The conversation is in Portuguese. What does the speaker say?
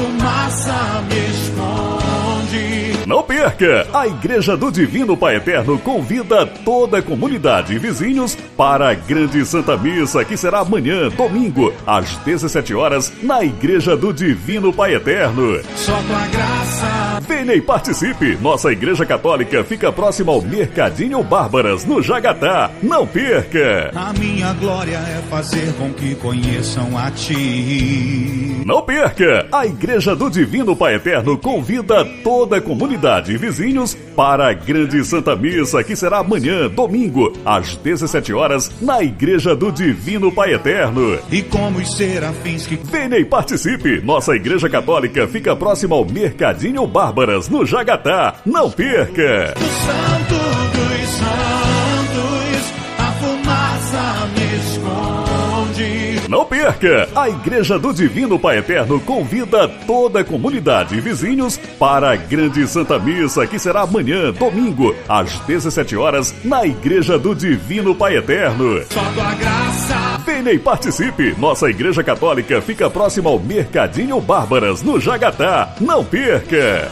fumaça me esconde. Não perca! A Igreja do Divino Pai Eterno convida toda a comunidade e vizinhos para a Grande Santa Missa, que será amanhã, domingo, às 17 horas, na Igreja do Divino Pai Eterno. Só tua graça Venha e participe! Nossa Igreja Católica fica próxima ao Mercadinho Bárbaras, no Jagatá. Não perca! A minha glória é fazer com que conheçam a ti. Não perca! A Igreja do Divino Pai Eterno convida toda a comunidade e vizinhos para a Grande Santa Missa, que será amanhã, domingo, às 17 horas, na Igreja do Divino Pai Eterno. E como os serafins que Venha e participe! Nossa Igreja Católica fica próxima ao Mercadinho Bárbaras, no Jagatá. Não perca! o santo dos santos, Não perca! A Igreja do Divino Pai Eterno convida toda a comunidade e vizinhos para a Grande Santa Missa, que será amanhã, domingo, às 17 horas, na Igreja do Divino Pai Eterno. Só tua graça. Venha e participe! Nossa Igreja Católica fica próxima ao Mercadinho Bárbaras, no Jagatá. Não perca!